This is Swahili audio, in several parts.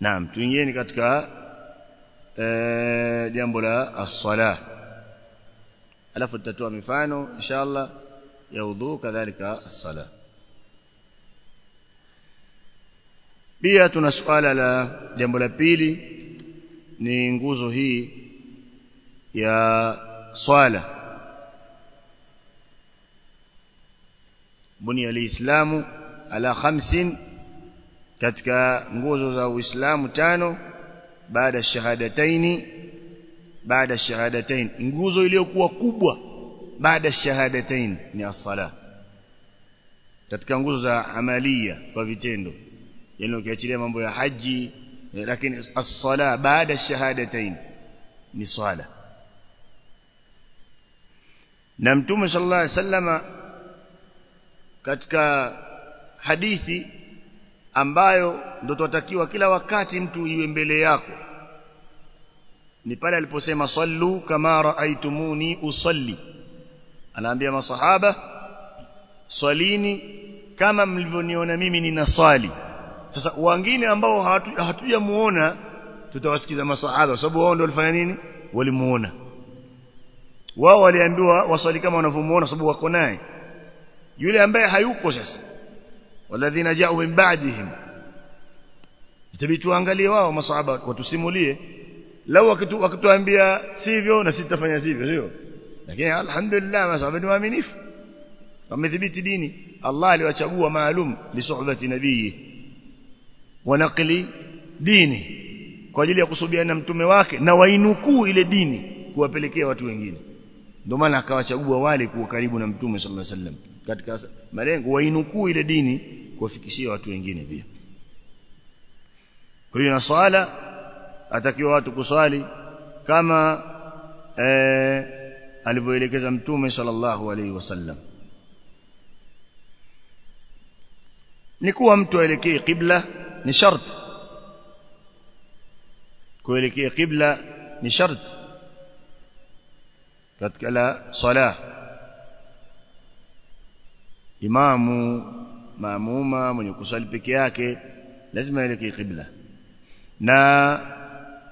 naam tuingieni katika eh, jambo la as-salah alafu tutatoa mifano inshallah ya udhu kadhalika as-salah pia tuna suala la jambo la pili ni nguzo hii ya swala buni alislamu ala khamsin katika nguzo za uislamu tano baada shahadataini baada shahadatain nguzo iliyokuwa kubwa baada shahadatain ni as-sala katika nguzo za amalia kwa vitendo yani ukiachilia mambo ya haji lakini as-sala baada shahadatain ni swala. Na mtume sallallahu alaihi wasallama katika hadithi ambayo ndo tutatakiwa kila wakati mtu iwe mbele yako. Ni pale aliposema sallu kama raaitumuni usalli. Anaambia masahaba swalini kama mlivyoniona mimi ninaswali. Sasa wengine ambao hatujamuona hatu tutawasikiza masahaba sababu wao ndio walifanya nini? Walimuona. Wao waliambiwa waswali kama wanavyomuona sababu wako naye. Yule ambaye hayuko sasa walladhina ja'u min ba'dihim itabidi tuangalie wao masahaba watusimulie lau wakituambia sivyo na sisi tutafanya sivyo sio lakini alhamdulillah masahaba ni waaminifu wamethibiti dini Allah aliwachagua maalum li suhbati nabii wa naqli dini kwa ajili ya kusubiana na mtume wake na wainukuu ile dini kuwapelekea watu wengine ndio maana akawachagua wale kuwa karibu na mtume sallallahu alaihi wasallam katika malengo wainukuu ile dini kuwafikishia watu wengine pia kwa hiyo na swala atakiwa watu kuswali kama eh, alivyoelekeza mtume sallallahu alaihi wasallam ni kuwa mtu aelekee qibla ni sharti kuelekea qibla ni sharti katika la salah imamu maamuma mwenye kusali peke yake lazima aelekee kibla na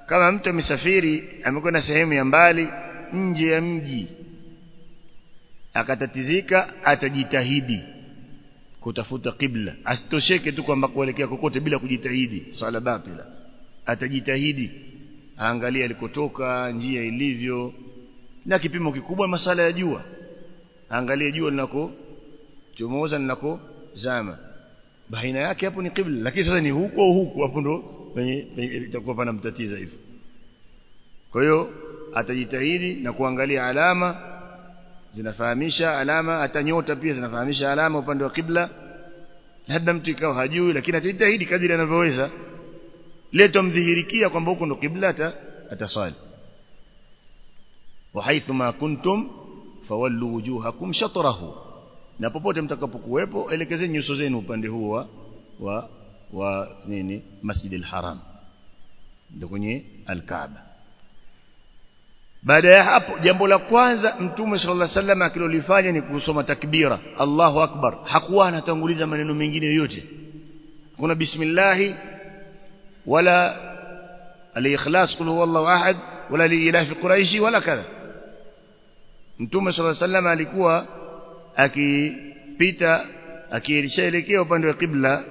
kama mtu amesafiri amekwenda sehemu ya mbali nje ya mji akatatizika atajitahidi kutafuta kibla asitosheke tu kwamba kuelekea kokote bila kujitahidi. Sala batila. Atajitahidi. Aangalie alikotoka njia ilivyo na kipimo kikubwa masala ya jua. Aangalie jua linako chomoza linako zama baina yake hapo ni qibla lakini sasa ni huko huko hapo ndo penye itakuwa pana mtatiza hivyo kwa hiyo atajitahidi na kuangalia alama zinafahamisha alama hata nyota pia zinafahamisha alama upande wa qibla labda mtu ikawa hajui lakini atajitahidi kadiri anavyoweza leto mdhihirikia kwamba huko ndo qibla ataswali wa haithuma kuntum fawallu wujuhakum shatrahu na popote mtakapokuwepo elekezeni nyuso zenu upande huo wa wa, wa nini Masjid al-Haram ndio kwenye al-Kaaba baada ya hapo jambo la kwanza mtume sallallahu alaihi wasallam akilolifanya ni kusoma takbira Allahu akbar hakuwa anatanguliza maneno mengine yoyote kuna bismillah wala al-ikhlas qul huwallahu ahad wala liilafi quraishi wala kadha mtume sallallahu alaihi wasallam alikuwa akipita akielekea upande wa kibla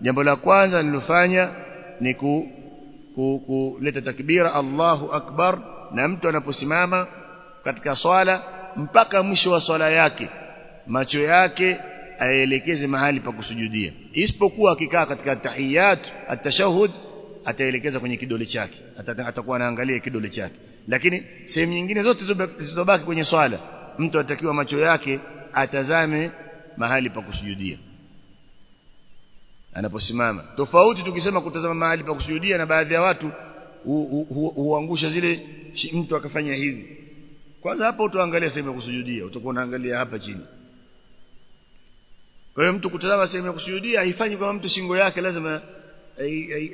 jambo la kwanza nilofanya ni ku, ku, kuleta takbira Allahu akbar na mtu anaposimama katika swala mpaka mwisho wa swala yake macho yake aelekeze mahali pa kusujudia. Isipokuwa akikaa katika tahiyat at-tashahhud ataelekeza kwenye kidole chake atakuwa anaangalia kidole chake. Lakini sehemu nyingine zote zilizobaki kwenye swala mtu atakiwa macho yake atazame mahali pa kusujudia. Anaposimama. Tofauti tukisema kutazama mahali pa kusujudia na baadhi ya watu huangusha zile mtu akafanya hivi. Kwanza hapo utaangalia sehemu ya kusujudia. Utakuwa unaangalia hapa chini. Kwa hiyo mtu kutazama sehemu ya kusujudia haifanyi kama mtu shingo yake lazima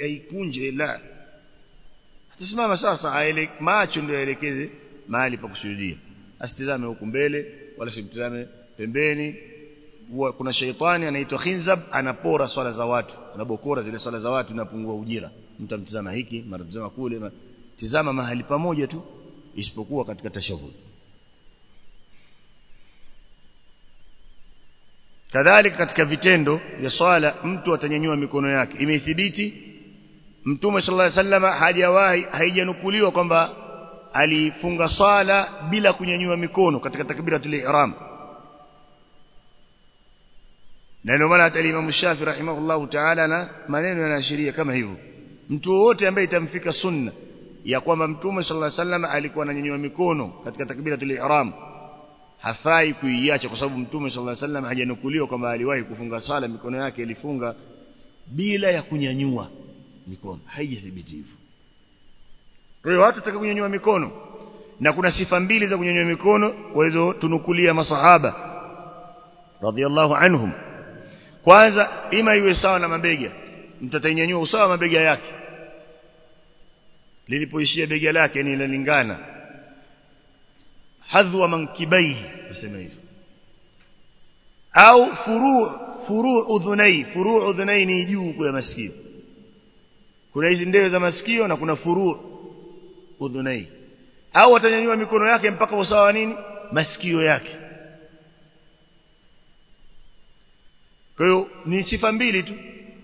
aikunje la. Atasimama sasa macho ndio aelekeze mahali pa kusujudia. Asitizame huku mbele wala simtizame pembeni kuna sheitani anaitwa khinzab anapora swala za watu anabokora zile swala za watu napungua ujira mtu amtazama hiki mara mtazama kule mara... tizama mahali pamoja tu isipokuwa katika tashahud kadhalika katika vitendo vya swala mtu atanyanyua mikono yake imethibiti mtume sallallahu alaihi wasallam hajawahi haijanukuliwa kwamba alifunga swala bila kunyanyua mikono katika takbiratul ihram na ndio maana hata Imam Shafi rahimahullahu ta'ala na maneno yanaashiria kama hivyo mtu wote ambaye itamfika sunna ya kwamba mtume sallallahu alaihi wasallam alikuwa ananyanyua mikono katika takbiratul ihram hafai kuiacha kwa sababu mtume sallallahu alaihi wasallam hajanukuliwa kwamba aliwahi kufunga sala mikono yake ilifunga bila ya kunyanyua mikono haijathibiti hivyo kwa hiyo watu wataka kunyanyua mikono na kuna sifa mbili za kunyanyua mikono walizotunukulia masahaba radhiallahu anhum kwanza ima iwe sawa na mabega. Mtu atainyanyua usawa mabega yake. Lilipoishia bega lake ni linalingana hadhwa mankibaihi nasema hivyo. Au furu furu udhunai. Furu udhunai ni juu kwa masikio. Kuna hizi ndewe za masikio na kuna furu udhunai. Au atanyanyua mikono yake mpaka usawa nini? Masikio yake kwa hiyo ni sifa mbili tu.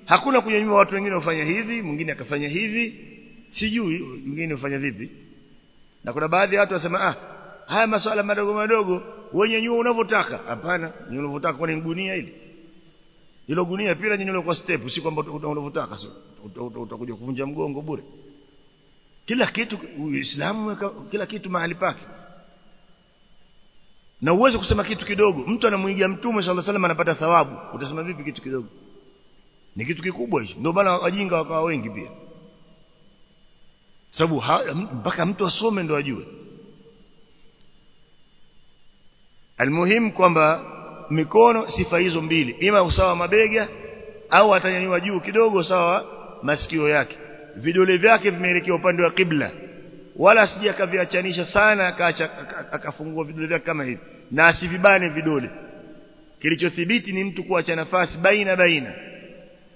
Hakuna kunyanyua watu wengine wafanya hivi mwingine akafanya hivi. Sijui mwingine ufanya vipi. Na kuna baadhi ya watu wasema ah haya masuala madogo madogo wewe nyanyua unavyotaka. Hapana unavyotaka kwa ni gunia hili? Hilo gunia pia nyanyua kwa step si kwamba unavyotaka utakuja kuvunja mgongo bure. Kila kitu uislamu kila kitu mahali pake na uweze kusema kitu kidogo. Mtu anamuigia mtume sallallahu alaihi wasallam anapata thawabu. Utasema vipi kitu kidogo? Ni kitu kikubwa hicho. Ndio maana wajinga wakawa wengi pia. Sababu mpaka mtu asome ndo ajue. Almuhim kwamba mikono sifa hizo mbili. Ima usawa mabega au atanyanyua juu kidogo sawa masikio yake. Vidole vyake vimeelekea upande wa kibla wala asije akaviachanisha sana akaacha akafungua vidole vyake kama hivi. Na asivibane vidole. Kilichothibiti ni mtu kuacha nafasi baina baina.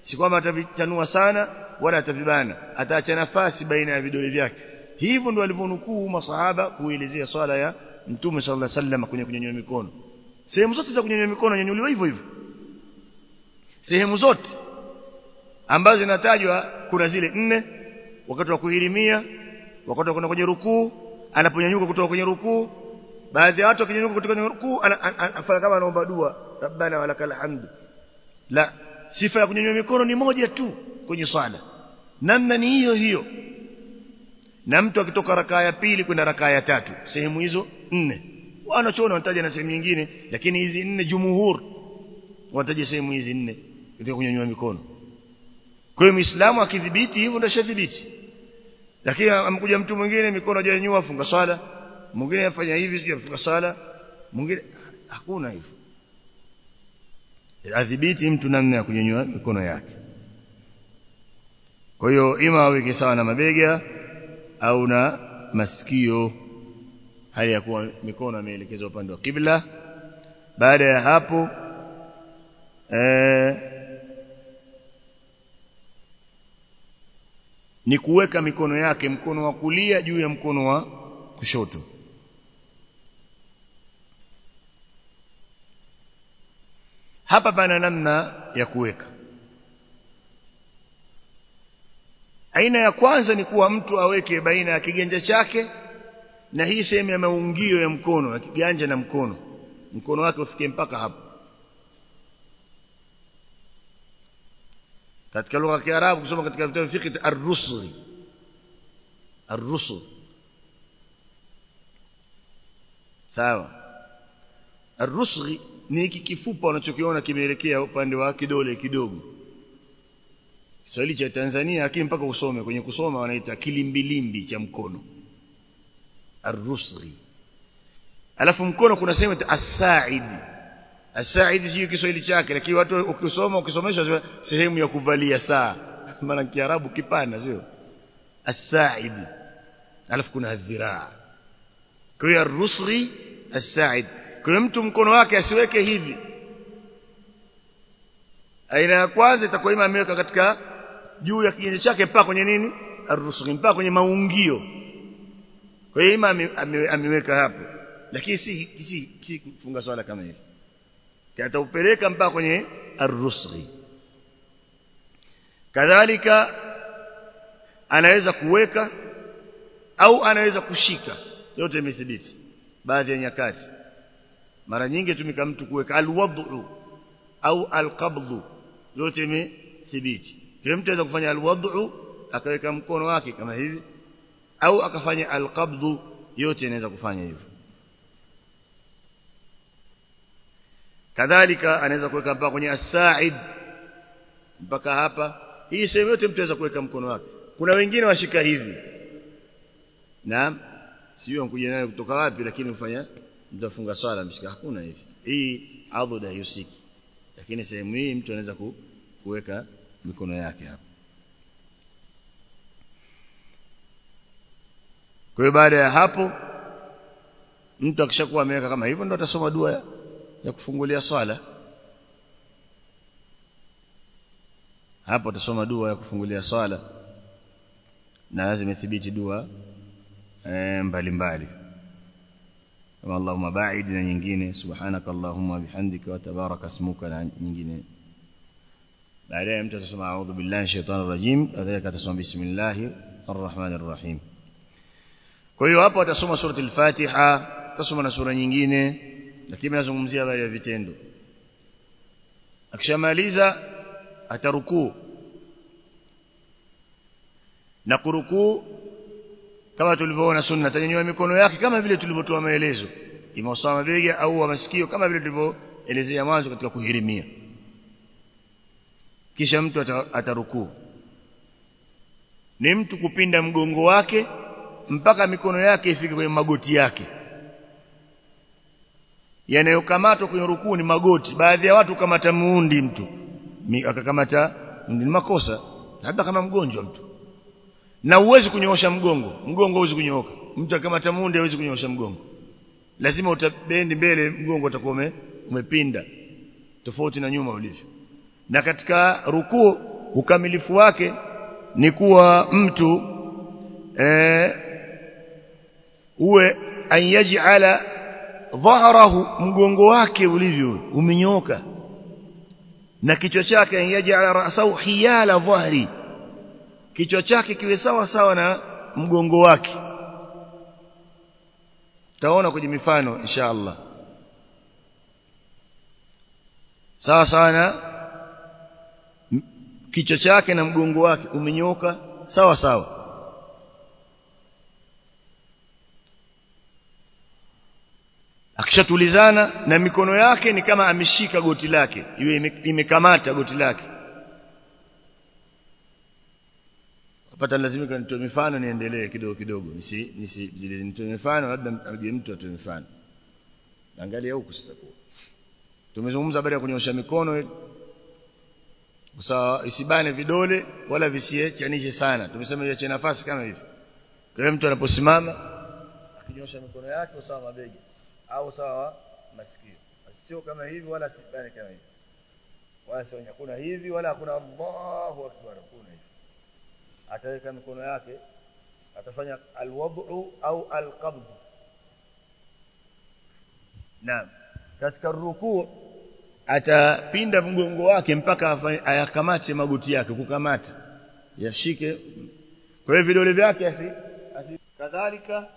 Si kwamba atavichanua sana wala atavibana. Ataacha nafasi baina ya vidole vyake. Hivyo ndio walivyonukuu masahaba kuelezea swala ya mtume sallallahu alaihi wasallam kwenye kunyanyua mikono. Sehemu zote za kunyanyua mikono nyanyuliwa hivyo hivyo. Sehemu zote ambazo zinatajwa kuna zile nne wakati wa kuhirimia wakati wa kwenda kwenye rukuu anaponyanyuka kutoka kwenye rukuu baadhi ya watu wakinyanyuka kutoka kwenye rukuu anafanya kama anaomba dua rabbana walakal hamd. La sifa ya kunyanyua mikono ni moja tu kwenye swala. Namna ni hiyo hiyo. Na mtu akitoka rakaa ya pili kwenda rakaa ya tatu sehemu hizo nne. Wanachoona wanataja na sehemu nyingine lakini hizi nne jumhur wanataja sehemu hizi nne katika kunyanyua mikono. Kwa hiyo muislamu akidhibiti hivyo ndio shadhibiti lakini amkuja mtu mwingine mikono hajanyanyua funga sala mwingine afanya hivi sio funga sala mwingine hakuna hivyo. Adhibiti mtu namna ya kunyanyua mikono yake. Kwa hiyo ima aweke sawa na mabega au na masikio. Hali ya kuwa mikono ameelekezwa upande wa kibla. Baada ya hapo eh, ni kuweka mikono yake mkono wa kulia juu ya mkono wa kushoto. Hapa pana namna ya kuweka. Aina ya kwanza ni kuwa mtu aweke baina ya kiganja chake na hii sehemu ya maungio ya mkono ya kiganja na mkono. Mkono wake ufike mpaka hapo katika lugha ya Kiarabu kusoma katika vitabu fiqh ar-rusul ar-rusul sawa. Ar-rusul ni hiki kifupa unachokiona kimeelekea upande wa kidole kidogo. Kiswahili cha Tanzania lakini mpaka usome. Kwenye kusoma wanaita kilimbilimbi cha mkono. Ar-rusul alafu mkono kuna sehemu as-sa'id as-sa'id sio Kiswahili chake lakini watu ukisoma ukisomeshwa sehemu ya kuvalia saa. Maana Kiarabu kipana sio? As-sa'id. Alafu kuna adh-dhiraa kwa hiyo rusghi asaid kwa mtu mkono wake asiweke hivi. Aina ya kwanza itakuwa ima ameweka katika juu ya kiganja chake mpaka kwenye nini? Arusghi mpaka kwenye maungio. Kwa hiyo ima ame- ame- ameweka hapo. Lakini si si si kufunga swala kama hivi ataupeleka mpaka kwenye arusghi kadhalika anaweza kuweka au anaweza kushika. Yote imethibiti. Baadhi ya nyakati. Mara nyingi tumika mtu kuweka alwadhu au alqabdhu. Yote imethibiti. Kile mtu anaweza kufanya alwadhu akaweka mkono wake kama hivi au akafanya alqabdhu. Yote inaweza kufanya hivyo kadhalika anaweza kuweka mpaka kwenye as-sa'id. Mpaka hapa hii sehemu yote mtu anaweza kuweka mkono wake. Kuna wengine washika hivi. Naam sio mkuja nayo kutoka wapi lakini ufanya mtafunga swala mshika. Hakuna hivi. Hii adhuda yusiki lakini sehemu hii mtu anaweza kuweka mikono yake hapa kwa baada ya hapo mtu akishakuwa ameweka kama hivyo ndo atasoma dua ya, kufungulia swala hapo atasoma dua ya kufungulia swala na zimethibiti dua eh, mbalimbali kama Allahumma ba'id na nyingine subhanaka Allahumma bihamdika wa tabaraka ismuka na nyingine baadaye mtu atasoma a'udhu billahi shaitanir rajim kadhalika atasoma bismillahir rahmanir rahim kwa hiyo hapo atasoma surati al-Fatiha atasoma na sura nyingine lakini anazungumzia habari ya vitendo. Akishamaliza atarukuu. Na kurukuu kama tulivyoona sunna tanyanyua mikono yake kama vile tulivyotoa maelezo. Imeosawa bega au masikio kama vile tulivyoelezea mwanzo katika kuhirimia. Kisha mtu atarukuu. Ni mtu kupinda mgongo wake mpaka mikono yake ifike kwenye magoti yake yanayokamatwa kwenye rukuu ni magoti. Baadhi ya watu kamata muundi mtu. Akakamata ni makosa. Labda kama mgonjwa mtu. Na uwezi kunyoosha mgongo. Mgongo huwezi kunyooka. Mtu akamata muundi hawezi kunyoosha mgongo. Lazima utabendi mbele mgongo utakuwa umepinda. Tofauti na nyuma ulivyo. Na katika rukuu ukamilifu wake ni kuwa mtu eh, uwe an yaj'ala dhahrahu mgongo wake ulivyo umenyoka na kichwa chake yaj'ala ra'sahu hiyala dhahri. Kichwa chake kiwe sawa sawa na mgongo wake. Taona kwenye mifano insha Allah sawa sana na kichwa chake na mgongo wake umenyoka sawa sawa akishatulizana na mikono yake ni kama ameshika goti lake. Iwe imekamata goti lake. Pata lazimika nitoe mifano niendelee kidogo kidogo. Nisi nisi nitoe mifano labda aje mtu atoe mifano. Angalia huku sitakuwa tumezungumza habari ya kunyosha mikono. Sawa isibane vidole wala visiechanishe sana. Tumesema iache nafasi kama hivi. Kwa hiyo mtu anaposimama akinyosha mikono yake usawa mabega au sawa masikio. Sio kama hivi wala sibani kama hivi. Wala sio hakuna hivi wala hakuna Allahu akbar hakuna hivi. Ataweka mikono yake atafanya alwad'u au alqabd. Naam. Katika rukuu atapinda mgongo wake mpaka ayakamate magoti yake kukamata. Yashike. Kwa hiyo vidole vyake asi kadhalika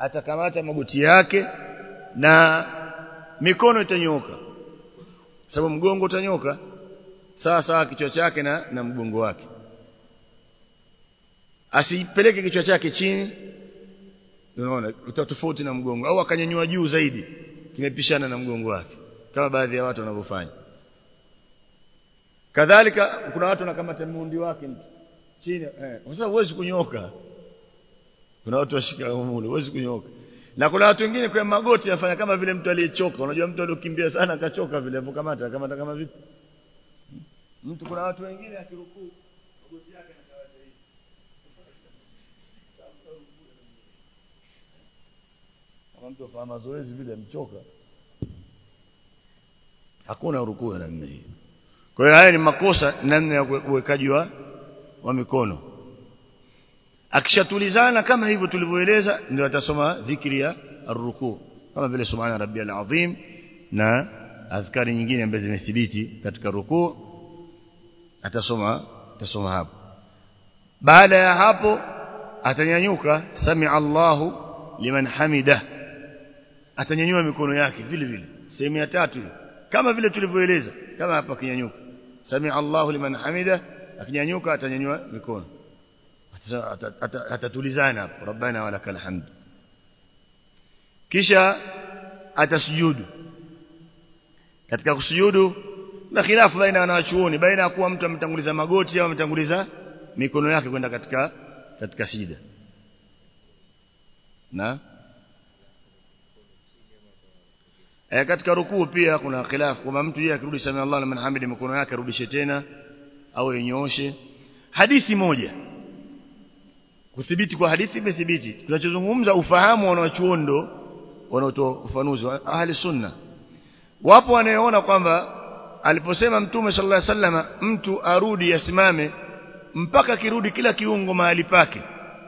atakamata magoti yake na mikono itanyoka. Sababu mgongo utanyoka sawa sawa kichwa chake na, na mgongo wake. Asipeleke kichwa chake chini unaona utatofauti na mgongo au akanyanyua juu zaidi kimepishana na mgongo wake kama baadhi ya watu wanavyofanya. Kadhalika kuna watu wanakamata mundi wake mtu chini eh sababu huwezi kunyoka kuna watu washika muuli huwezi kunyoka. Na kuna watu wengine kwa magoti anafanya kama vile mtu aliyechoka. Unajua mtu aliyokimbia sana akachoka vile apokamata kama kama vipi? Mtu kuna watu wengine akirukuu magoti yake kama mtu afanya mazoezi vile mchoka hakuna rukuu namna hiyo kwa hiyo haya ni makosa namna ya uwekaji wa mikono أكشتولزانا كما هي بتلبويلزا نو تسمى ذكريا الركوع كما بل سبحان ربي العظيم نا أذكار نجين بذي مثبيتي كتك الركوع أتسمى تسمى هاب بعد هاب أتنينيوك سمع الله لمن حمده أتنينيوه مكونو ياكي فيل فيل سيمياتاتو كما فيل تلبويلزا كما أبا كنينيوك سمع الله لمن حمده أكنينيوك أتنينيوه مكونو atatulizana rabbana walakal hamd. Kisha atasujudu. Katika kusujudu na khilafu baina ya wanachuoni baina ya kuwa mtu ametanguliza magoti au ametanguliza mikono yake kwenda katika katika sijida. Na? E, katika rukuu pia kuna khilafu kama mtu yeye akirudi sami Allah liman hamidi mikono yake arudishe tena au yenyooshe hadithi moja kuthibiti kwa hadithi imethibiti tunachozungumza ufahamu wa wanachuoni ndo wanaotoa ufanuzi ahli sunna wapo wanaoona kwamba aliposema mtume sallallahu alaihi wasallam mtu arudi asimame mpaka kirudi kila kiungo mahali pake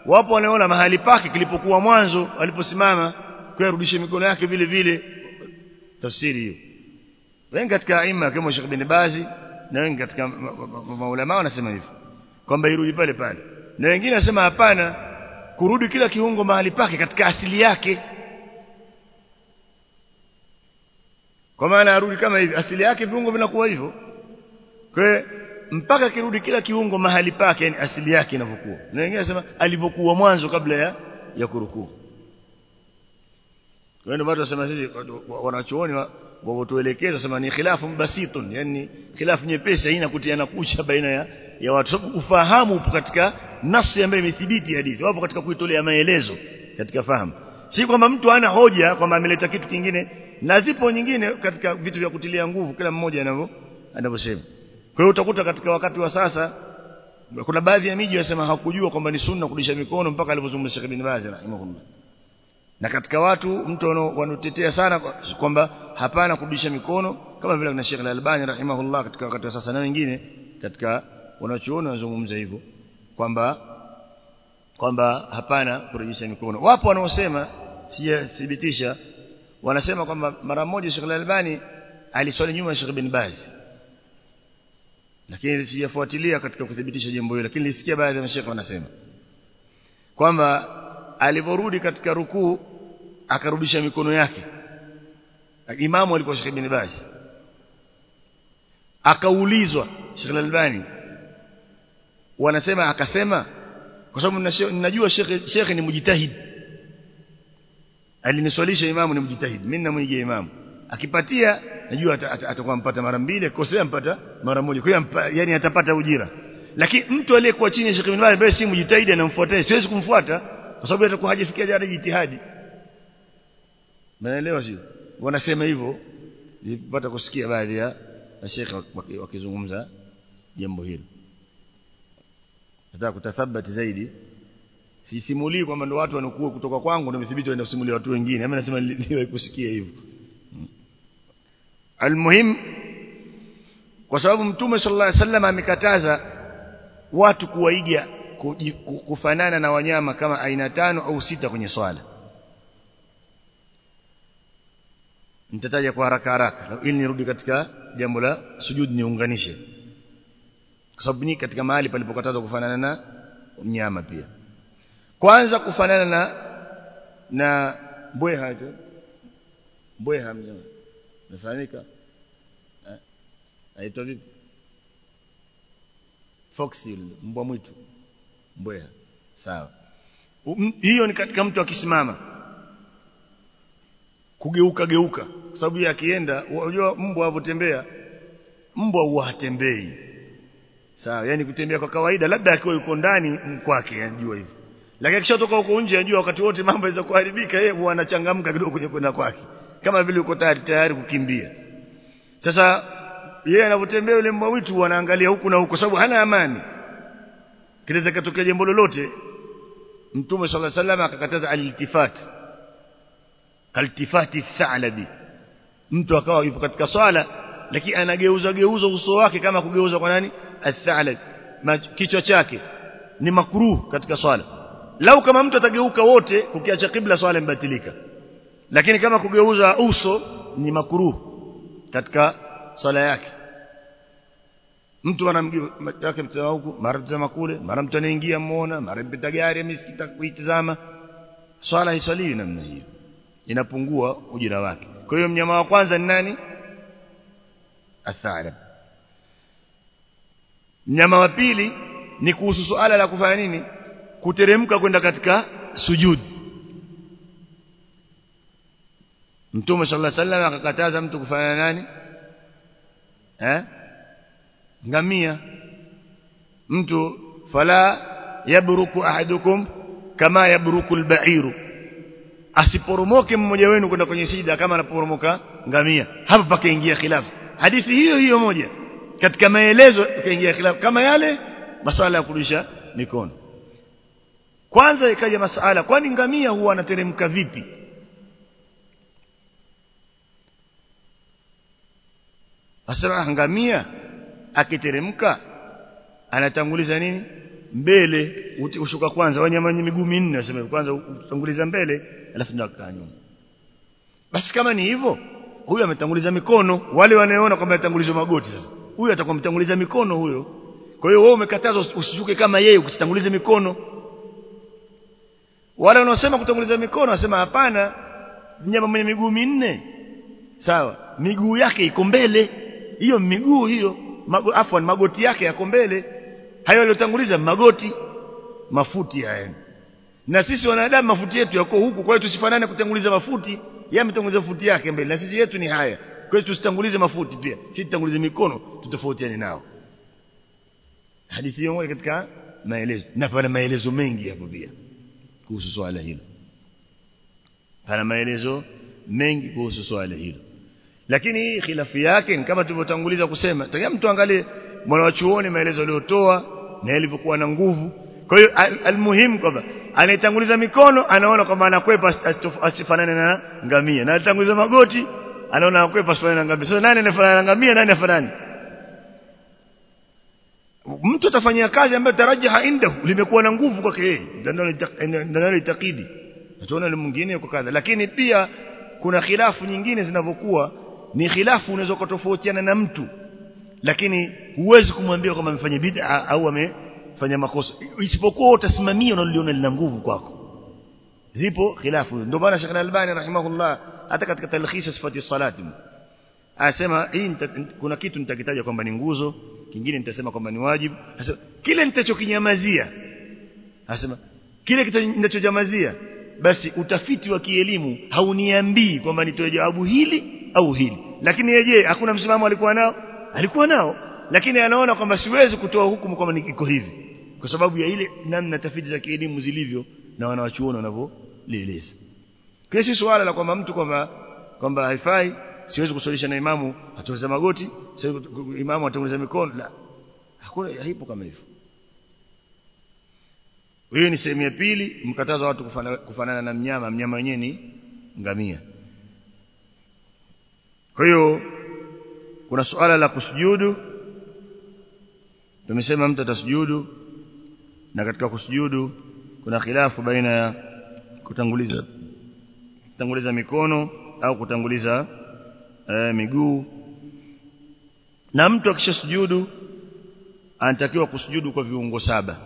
wapo wanaona mahali pake kilipokuwa mwanzo aliposimama kwa rudishe mikono yake vile vile tafsiri hiyo wengi katika aima kama Sheikh bin Bazi na wengi katika maulama wanasema hivyo kwamba irudi pale pale na wengine nasema hapana kurudi kila kiungo mahali pake katika asili yake. Kwa maana arudi kama hivi asili yake viungo vinakuwa hivyo. Kwa mpaka kirudi kila kiungo mahali pake yani asili yake inavyokuwa. Na wengine nasema alivyokuwa mwanzo kabla ya ya kurukuu. Kwa ndio watu wasema sisi wanachuoni wavotuelekeza sema ni khilafu basitun yani khilafu nyepesi haina kutiana kucha baina ya ya watu. Sababu ufahamu upo katika nafsi ambayo imethibiti hadithi. Wapo katika kuitolea maelezo katika fahamu. Si kwamba mtu ana hoja kwamba ameleta kitu kingine na zipo nyingine katika vitu vya kutilia nguvu kila mmoja anavyo anavyosema. Kwa hiyo utakuta katika wakati wa sasa kuna baadhi ya miji wasema hakujua kwamba ni sunna kurudisha mikono mpaka alivyozungumza Sheikh bin Baz rahimahullah. Na katika watu mtu wanotetea sana kwamba hapana kurudisha mikono kama vile kuna Sheikh Al-Albani rahimahullah katika wakati wa sasa na wengine katika wanachoona wanazungumza hivyo kwamba kwamba hapana kurejesha mikono. Wapo wanaosema sijathibitisha wanasema kwamba mara moja Sheikh Al-Albani aliswali nyuma ya Sheikh bin Baz. Lakini sijafuatilia katika kuthibitisha jambo hilo lakini nilisikia baadhi ya mashaikh wanasema kwamba aliporudi katika rukuu akarudisha mikono yake. Imamu alikuwa Sheikh bin Baz. Akaulizwa Sheikh Al-Albani wanasema akasema kwa sababu ninajua shekhe shekhe ni mujitahid aliniswalisha imamu ni mujitahid mimi namwiga imamu. Akipatia najua atakuwa mpata mara mbili akikosea mpata mara moja. Kwa yani atapata ujira. Lakini mtu aliyekuwa chini ya Sheikh bin Baz si mujitahidi anamfuata siwezi kumfuata kwa sababu atakuwa hajafikia jana jitihadi. Naelewa sio? Wanasema hivyo. Nilipata kusikia baadhi ya Sheikh wakizungumza jambo hilo nataka kutathabati zaidi. Sisimulii kwamba ndo watu wanakuwa kutoka kwangu na mithibiti waenda kusimulia watu wengine. Ama nasema niliwahi kusikia hivyo. Almuhim kwa sababu mtume sallallahu alaihi wasallam amekataza watu kuwaiga kufanana na wanyama kama aina tano au sita kwenye swala. Nitataja kwa haraka haraka. Ili nirudi katika jambo la sujud niunganishe kwa sababu ni katika mahali palipokatazwa kufanana na mnyama pia. Kwanza kufanana na na mbweha tu. Mbweha mnyama. Nafahamika aitwa vipi? Fox mbwa mwitu. Mbweha. Sawa. Hiyo ni katika mtu akisimama. Kugeuka geuka. Kwa sababu yeye akienda unajua mbwa avotembea mbwa huwa hatembei sawa yani kutembea kwa kawaida labda akiwa yuko ndani kwake anajua hivyo. Lakini akishatoka huko nje anajua wakati wote mambo yanaweza kuharibika yeye huwa anachangamka kidogo kwenye kwenda kwake. Kama vile yuko tayari tayari kukimbia. Sasa yeye anapotembea yule mbwa witu anaangalia huku na huko sababu hana amani. Kinaweza katokea jambo lolote. Mtume صلى الله عليه وسلم akakataza aliltifat. Kaltifati thalabi. Mtu akawa yupo katika swala lakini anageuza geuza uso wake kama kugeuza kwa nani athalab kichwa chake ni makruh katika swala. Lau kama mtu atageuka wote kukiacha kibla swala imbatilika lakini kama kugeuza uso ni makruh katika swala yake. Mtu ana mguu yake mtazama huku mara mtazama kule mara mtu anaingia muona mara mpita gari amesikita kuitazama. Swala haiswaliwi namna hiyo. Inapungua ujira wake. Kwa hiyo mnyama wa kwanza ni nani? Athalab mnyama wa pili ni kuhusu suala la kufanya nini? Kuteremka kwenda katika sujudi Mtume sallallahu alaihi wasallam akakataza mtu kufanya nani? Eh? Ngamia. Mtu fala yabruku ahadukum kama yabruku albairu. Asiporomoke mmoja wenu kwenda kwenye sijida kama anaporomoka ngamia. Hapo pakaingia khilafu. Hadithi hiyo hiyo moja katika maelezo ukaingia khilaf kama yale masala ya kurudisha mikono. Kwanza ikaja masala kwani ngamia huwa anateremka vipi? Asema ngamia akiteremka anatanguliza nini? Mbele ushuka kwanza wanyama wenye miguu minne wasema kwanza utanguliza mbele alafu ndio akaa nyuma. Basi kama ni hivyo huyu ametanguliza mikono wale wanaoona kwamba atangulizwa magoti sasa huyu atakuwa mtanguliza mikono huyo. Kwa hiyo wewe umekatazwa usishuke kama yeye usitangulize mikono. Wale wanaosema kutanguliza mikono wasema hapana mnyama mwenye miguu minne. Sawa miguu yake iko mbele. Hiyo miguu hiyo mago, afwan magoti yake yako mbele. Hayo aliyotanguliza magoti mafuti haya. Na sisi wanadamu mafuti yetu yako huku kwa hiyo tusifanane kutanguliza mafuti. Yeye ametanguliza mafuti yake mbele na sisi yetu ni haya kwa hiyo tusitangulize mafuti pia. Sisi tutangulize mikono tutofautiane nao. Hadithi hiyo katika maelezo na pana maelezo mengi hapo pia kuhusu swala hilo. Pana maelezo mengi kuhusu swala hilo. Lakini khilafu yake ni kama tulivyotanguliza kusema. Tangia mtu angalie mwana wa chuoni maelezo aliyotoa na yalivyokuwa na nguvu. Kwa hiyo almuhimu kwamba anayetanguliza mikono anaona kwamba anakwepa asifanane na ngamia. Na alitanguliza magoti anaona akwepa asifanane na ngamia sasa nani anafanana na ngamia nani afanani mtu atafanyia kazi ambayo tarajaha indahu limekuwa na nguvu kwake yeye. Ndio itakidi tunaona mwingine yuko kadha. Lakini pia kuna khilafu nyingine zinavyokuwa. Ni khilafu unaweza kutofautiana na mtu. Lakini huwezi kumwambia kama amefanya bid'a au amefanya makosa. Isipokuwa utasimamia unaliona lina nguvu kwako zipo khilafu. Ndio bwana Sheikh Al-Albani rahimahullah hata katika talkhis sifati salati anasema hii kuna kitu nitakitaja kwamba ni nguzo kingine nitasema kwamba ni wajibu anasema kile nitachokinyamazia anasema kile ninachojamazia basi utafiti wa kielimu hauniambii kwamba nitoe jawabu hili au hili. Lakini yeye hakuna msimamo alikuwa nao? Alikuwa nao. Lakini anaona kwamba siwezi kutoa hukumu kwamba niko hivi. Kwa sababu ya ile namna tafiti za kielimu zilivyo na wanawachuoni wanavyolieleza kwa kesi swala la kwamba mtu kwamba kwamba haifai siwezi kusalisha na imamu atuliza magoti siwezi imamu atanguliza mikono la. Hakuna haipo kama hivyo. Hiyo ni sehemu ya pili mkataza watu kufana, kufanana na mnyama. Mnyama wenyewe ni ngamia. Kwa hiyo kuna suala la kusujudu. Tumesema mtu atasujudu na katika kusujudu kuna khilafu baina ya kutanguliza kutanguliza mikono au kutanguliza e, miguu. Na mtu akishasujudu anatakiwa kusujudu kwa viungo saba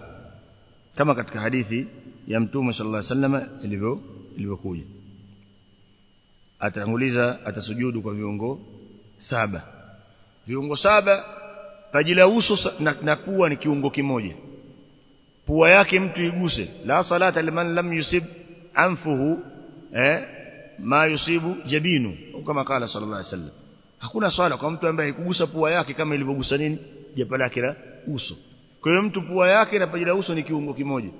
kama katika hadithi ya mtume sallallahu alaihi wasallam ilivyo ilivyokuja. Atanguliza atasujudu kwa viungo saba. Viungo saba paji la uso na, na pua ni kiungo kimoja. Pua yake mtu iguse la salata liman lam yusib anfuhu eh ma yusibu jabinu. Kama kala sallallahu alaihi wasallam. Hakuna swala kwa mtu ambaye kugusa pua yake kama ilivyogusa nini? Japa lake la uso. Kwa hiyo mtu pua yake na paji la uso ni kiungo kimoja.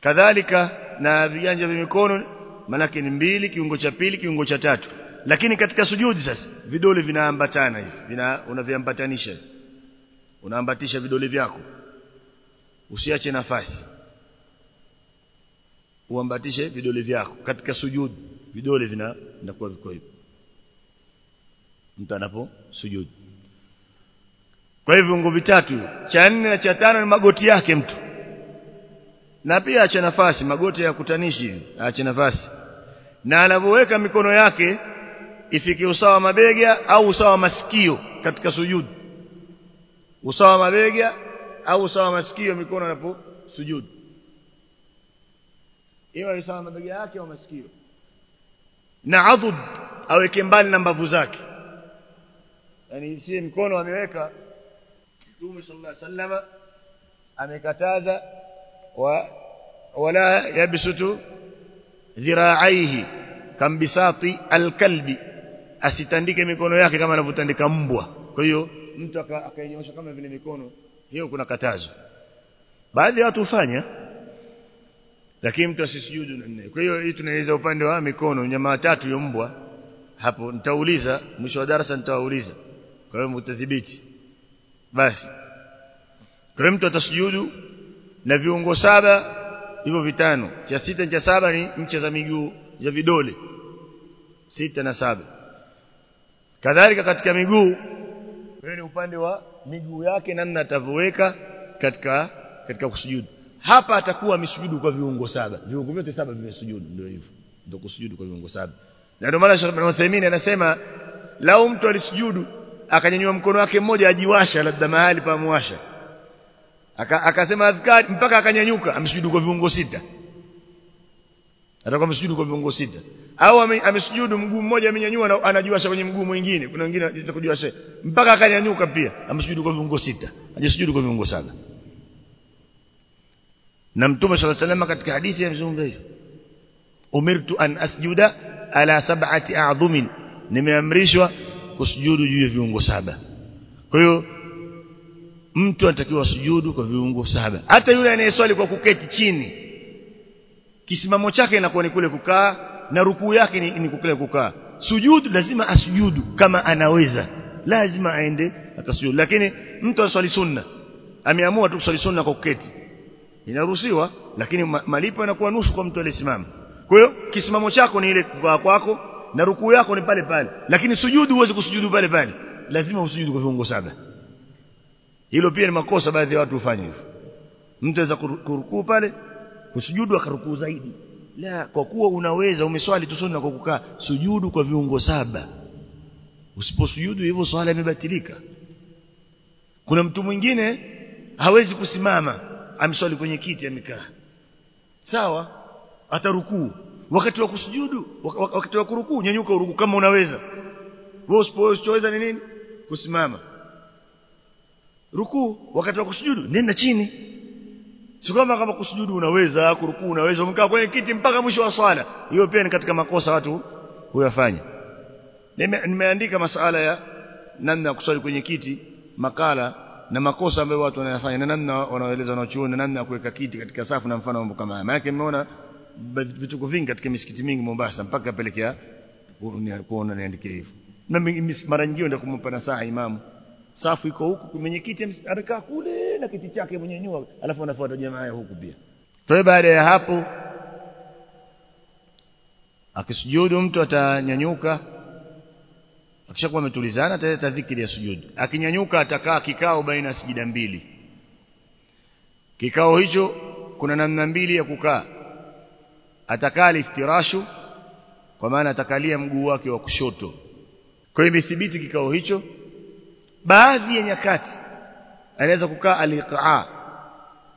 Kadhalika na viganja vya mikono manake ni mbili kiungo cha pili kiungo cha tatu. Lakini katika sujudi sasa vidole vinaambatana hivi. Vina unaviambatanisha. Unaambatisha vidole vyako. Usiache nafasi uambatishe vidole vyako. Katika sujud vidole vina vinakuwa viko hivyo mtu anapo sujud. Kwa hivyo viungo vitatu cha nne na cha tano ni magoti yake mtu. Na pia acha nafasi magoti ya kutanishi ache nafasi. Na anavyoweka mikono yake ifike usawa mabega au usawa masikio katika sujud. Usawa mabega au usawa masikio mikono anapo sujudu iwe mabega yake au masikio na adhud aweke mbali na mbavu zake yani si mkono ameweka Mtume sallallahu alaihi wasallam amekataza wa wala yabsutu dhira'aihi kambisati alkalbi asitandike mikono yake kama anavyotandika mbwa kwa hiyo mtu akainyosha kama vile mikono hiyo kuna katazo baadhi ya watu hufanya lakini mtu asisujudu nne. Kwa hiyo hii tunaeleza upande wa mikono. Nyama tatu ya mbwa. Hapo nitauliza mwisho wa darasa nitawauliza. Kwa hiyo mtadhibiti. Basi. Kwa hiyo mtu atasujudu na viungo saba hivyo vitano. Cha sita cha saba ni mche za miguu ya vidole. Sita na saba. Kadhalika katika miguu ni upande wa miguu yake namna atavyoweka katika katika kusujudu hapa atakuwa amesujudu kwa viungo saba. Viungo vyote saba vimesujudu ndio hivyo. Ndio kusujudu kwa viungo saba. Na ndio maana Sheikh Ibn Uthaymeen anasema lau mtu alisujudu akanyanyua mkono wake mmoja ajiwasha labda mahali pa muwasha. Akasema adhkari mpaka akanyanyuka amesujudu kwa viungo sita. Atakuwa amesujudu kwa viungo sita. Au amesujudu mguu mmoja amenyanyua na anajiwasha kwenye mguu mwingine. Kuna wengine atakujiwasha mpaka akanyanyuka pia amesujudu kwa viungo sita. Hajasujudu kwa viungo saba na mtume sallallahu alayhi katika hadithi amezungumza hivyo umirtu an asjuda ala sab'ati a'dhumin. Nimeamrishwa kusujudu juu ya viungo saba. Kwa hiyo mtu anatakiwa sujudu kwa viungo saba. Hata yule anayeswali kwa kuketi chini kisimamo chake inakuwa ni kule kukaa na rukuu yake ni, ni kule kukaa. Sujudu lazima asujudu kama anaweza. Lazima aende akasujudu. Lakini mtu aswali sunna. Ameamua tu kuswali sunna kwa kuketi inaruhusiwa lakini malipo yanakuwa nusu kwa mtu aliyesimama. Kwa hiyo kisimamo chako ni ile kukaa kwako na rukuu yako ni pale pale. Lakini sujudu huwezi kusujudu pale pale. Lazima usujudu kwa viungo saba. Hilo pia ni makosa baadhi ya watu hufanya hivyo. Mtu anaweza kurukuu pale kusujudu akarukuu zaidi. La kwa kuwa unaweza umeswali tu sunna kwa kukaa sujudu kwa viungo saba. Usiposujudu hivyo swala imebatilika. Kuna mtu mwingine hawezi kusimama amswali kwenye kiti amekaa. Sawa atarukuu. Wakati wa kusujudu wakati wa kurukuu nyanyuka uruku kama unaweza. Wewe usipoweza ni nini? Kusimama. Rukuu wakati wa kusujudu nenda chini. Si kama kusujudu unaweza kurukuu unaweza umekaa kwenye kiti mpaka mwisho wa swala. Hiyo pia ni katika makosa watu huyafanya. Nimeandika masala ya namna ya kuswali kwenye kiti makala na makosa ambayo watu wanayafanya na namna wanaeleza wanachuoni na namna ya kuweka kiti katika safu na mfano mambo kama haya. Maana nimeona vituko vingi katika misikiti mingi Mombasa mpaka pelekea kuona niandike hivyo. Na mara nyingine ndio kumpa nasaha imamu. Safu iko huku kwenye kiti anakaa kule na kiti chake mwenye nyua alafu anafuata jamaa ya huku pia. Kwa baada ya hapo akisujudu mtu atanyanyuka akishakuwa ametulizana ataleta dhikri ya sujudi akinyanyuka atakaa kikao baina sijida mbili. Kikao hicho kuna namna mbili ya kukaa. Atakaa liftirashu kwa maana atakalia mguu wake wa kushoto. Kwa hiyo imethibiti kikao hicho. Baadhi ya nyakati anaweza kukaa aliqa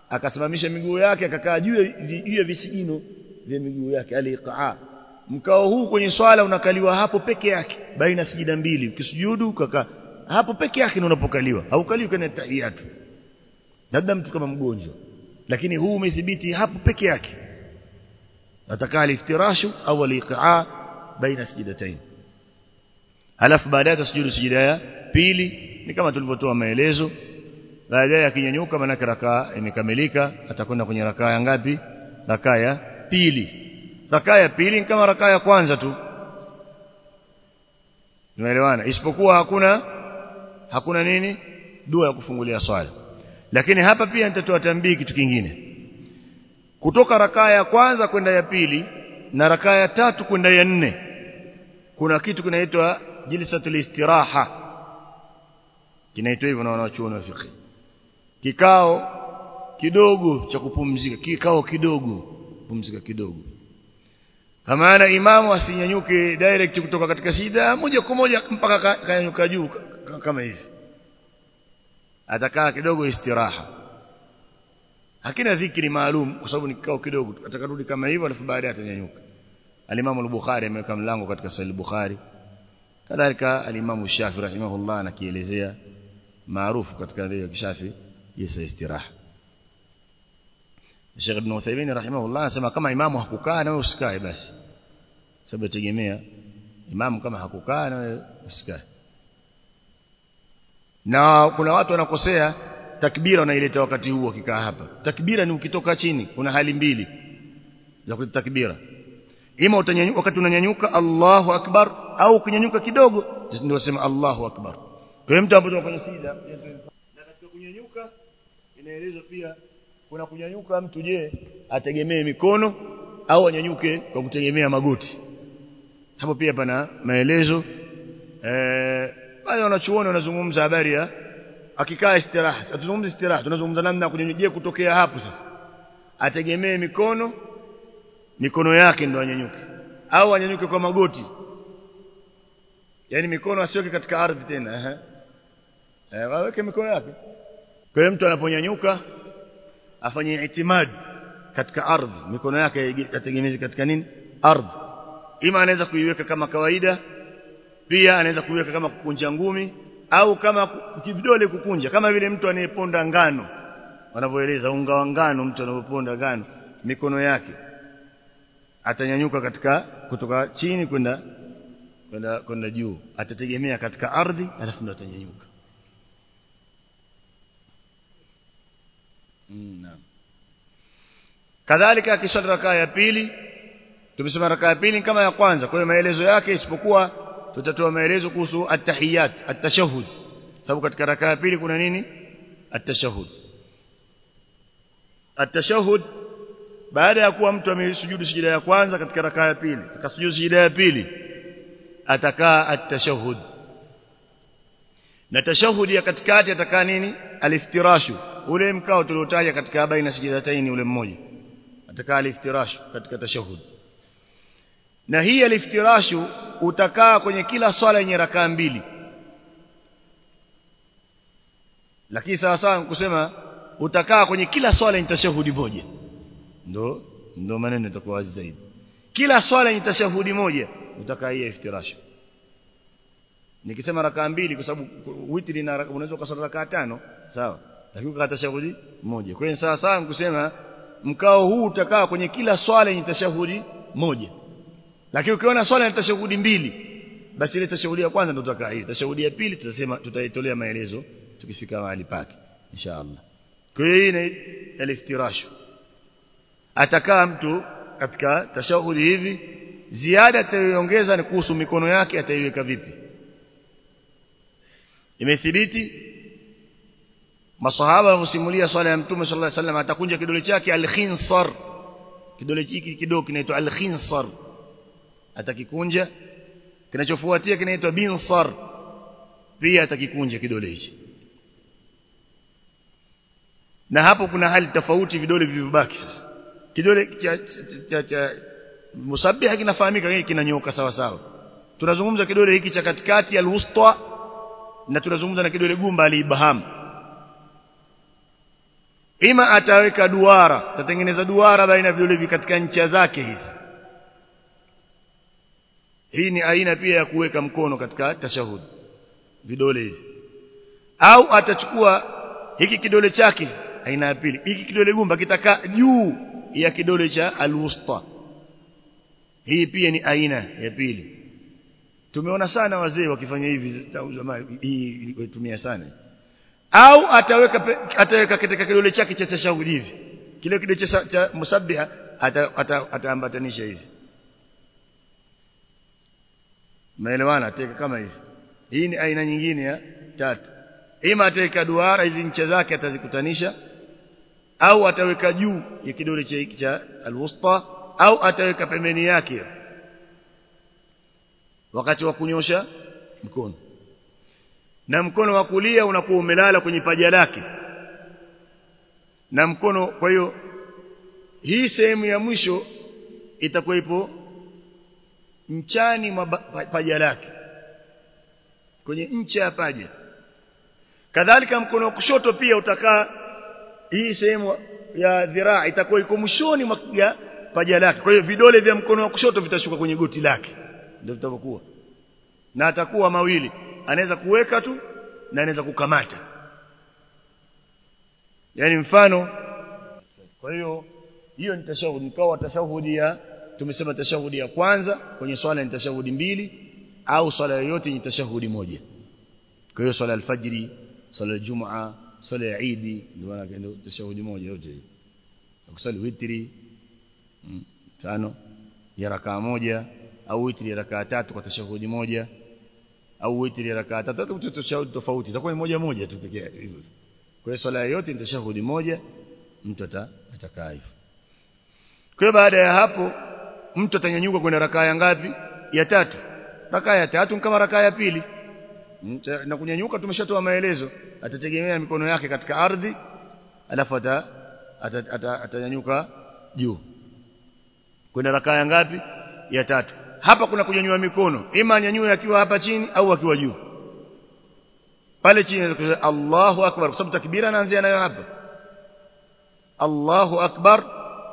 akasimamisha miguu yake akakaa juu ya visigino vya miguu yake aliqaa mkao huu kwenye swala unakaliwa hapo peke yake baina sijida mbili. Ukisujudu ukakaa hapo peke yake ndio unapokaliwa. Haukaliwi kwenye tahiyatu labda mtu kama mgonjwa. Lakini huu umethibiti hapo peke yake. Atakaa aliftirashu au aliqaa baina sijidatain. Alafu baadaye atasujudu sijida ya pili. Ni kama tulivyotoa maelezo. Baadaye akinyanyuka maana rakaa imekamilika atakwenda kwenye rakaa ya ngapi? Rakaa ya pili rakaa ya pili kama rakaa ya kwanza tu. Tunaelewana isipokuwa hakuna hakuna nini? Dua ya kufungulia swala. Lakini hapa pia nitatoa tambii kitu kingine. Kutoka rakaa ya kwanza kwenda ya pili na rakaa ya tatu kwenda ya nne kuna kitu kinaitwa jilsatul istiraha. Kinaitwa hivyo na wanachuoni wa fiqh. Kikao kidogo cha kupumzika kikao kidogo pumzika kidogo kama ana imamu asinyanyuke direct kutoka katika sida moja kwa moja mpaka kanyanyuka juu kama hivi. Atakaa kidogo istiraha. Hakina dhikri maalum kwa sababu ni kikao kidogo atakarudi kama hivyo alafu baadaye atanyanyuka. Alimamu al-bukhari ameweka mlango katika sahih bukhari kadhalika alimamu shafi rahimahullah anakielezea maarufu katika dhikri ya kishafi jisa istiraha Sheikh Ibn Uthaymeen rahimahullah anasema kama imamu hakukaa na wewe usikae basi. Sababu tegemea imamu kama hakukaa na wewe usikae. Na kuna watu wanakosea takbira wanaileta wakati huu wakikaa hapa. Takbira ni ukitoka chini kuna hali mbili za kuleta takbira. Ima utanyanyuka wakati unanyanyuka Allahu akbar au ukinyanyuka kidogo ndio wasema Allahu akbar. Kwa hiyo mtu ambaye anafanya sida na katika kunyanyuka inaelezwa pia kuna kunyanyuka mtu je ategemee mikono au anyanyuke kwa kutegemea magoti? Hapo pia pana maelezo. Eh baadhi wanachuoni wanazungumza habari ya akikaa istiraha. Tunazungumza istiraha tunazungumza namna ya kutokea hapo sasa ategemee mikono mikono yake ndo anyanyuke au anyanyuke kwa magoti? Yani mikono asiweke katika ardhi tena eh waweke mikono yake. Kwa hiyo mtu anaponyanyuka afanye itimad katika ardhi. Mikono yake yategemezi katika nini? Ardhi. Ima anaweza kuiweka kama kawaida pia anaweza kuiweka kama kukunja ngumi au kama kividole kukunja kama vile mtu anayeponda ngano. Wanavyoeleza unga wa ngano mtu anapoponda ngano mikono yake. Atanyanyuka katika kutoka chini kwenda kwenda kwenda juu. Atategemea katika ardhi alafu ndo atanyanyuka mm, naam kadhalika akiswali rakaa ya pili. Tumesema rakaa ya pili kama ya kwanza. Kwa hiyo maelezo yake isipokuwa tutatoa maelezo kuhusu at-tahiyat at-tashahhud. Sababu katika rakaa ya pili kuna nini? At-tashahhud. At-tashahhud baada ya kuwa mtu amesujudu sijida ya kwanza katika rakaa ya pili akasujudu sijida ya pili atakaa at-tashahhud. Na tashahudi ya katikati atakaa nini? Aliftirashu ule mkao tuliotaja katika baina sijidataini ule mmoja. Atakaa aliftirashu katika tashahud na hii aliftirashu utakaa kwenye kila swala yenye rakaa mbili. Lakini sawa sawa kusema utakaa kwenye kila swala yenye tashahudi moja. Ndo ndo maneno yatakuwa wazi zaidi. Kila swala yenye tashahudi moja utakaa hii iftirashu nikisema rakaa mbili kwa sababu witri na unaweza kuswali rakaa tano sawa lakini ukakata tashahudi moja. Kwa hiyo sawa sawa kusema mkao huu utakaa kwenye kila swala yenye tashahudi moja. Lakini ukiona swala yenye tashahudi mbili basi ile tashahudi ya kwanza ndio tutakaa hii. Tashahudi ya pili tutasema tutaitolea maelezo tukifika mahali pake inshallah. Kwa hiyo hii ni aliftirashu. Atakaa mtu katika tashahudi hivi ziada atayoongeza ni kuhusu mikono yake ataiweka vipi? Imethibiti masahaba wamsimulia swala ya mtume sallallahu alaihi wasallam atakunja kidole chake al-khinsar. Kidole hiki kidogo kinaitwa al-khinsar. Atakikunja. Kinachofuatia kinaitwa binsar. Pia atakikunja kidole hichi. Na hapo kuna hali tofauti vidole vilivyobaki sasa. Kidole cha, cha, cha musabbih kinafahamika kinanyoka sawa sawa. Tunazungumza kidole hiki cha katikati al-wusta na tunazungumza na kidole gumba al-ibham ima ataweka duara atatengeneza duara baina ya vidole katika ncha zake hizi. Hii ni aina pia ya kuweka mkono katika tashahud vidole hivi. Au atachukua hiki kidole chake aina ya pili hiki kidole gumba kitaka juu ya kidole cha alwusta. Hii pia ni aina ya pili. Tumeona sana wazee wakifanya hivi hii tumia sana au ataweka ataweka katika kidole chake cha tashahudi hivi. Kile kidole cha, musabbiha ataambatanisha hivi. Maelewana ataweka kama hivi. Hii ni aina nyingine ya tatu. Ima ataweka duara hizi ncha zake atazikutanisha au ataweka juu ya kidole cha cha alwusta au ataweka pembeni yake wakati wa kunyosha mkono na mkono wa kulia unakuwa umelala kwenye paja lake. Na mkono kwa hiyo hii sehemu ya mwisho itakuwa ipo mchani mwa paja lake. Kwenye ncha ya paja. Kadhalika mkono wa kushoto pia utakaa hii sehemu ya dhiraa itakuwa iko mwishoni mwa paja lake. Kwa hiyo vidole vya mkono wa kushoto vitashuka kwenye goti lake. Ndio vitavyokuwa. Na atakuwa mawili anaweza kuweka tu na anaweza kukamata. Yani mfano kwa hiyo hiyo ni tashahudi nikawa tashahudi ya tumesema tashahudi ya kwanza kwenye swala ni tashahudi mbili au swala yoyote ni tashahudi moja. Kwa hiyo swala alfajiri swala aljumaa swala ya idi ndio tashahudi moja yote kusali witri mm, tano ya rakaa moja au witri ya rakaa tatu kwa tashahudi moja au witri ya rakaa tatu tutashahudi tashahudi tofauti itakuwa ni moja moja tu pekee. Hivyo kwa hiyo swala yote ni tashahudi moja mtu atakaa hivyo. Kwa hiyo baada ya hapo mtu atanyanyuka kwenda rakaa ya ngapi? Ya tatu. Rakaa ya tatu kama rakaa ya pili. Na kunyanyuka tumeshatoa maelezo. Atategemea mikono yake katika ardhi alafu ata atanyanyuka juu. Kwenda rakaa ya ngapi? Ya tatu hapa kuna kunyanyua mikono ima anyanyue akiwa hapa chini au akiwa juu pale chini Allahu akbar kwa sababu takbira anaanzia nayo hapa Allahu akbar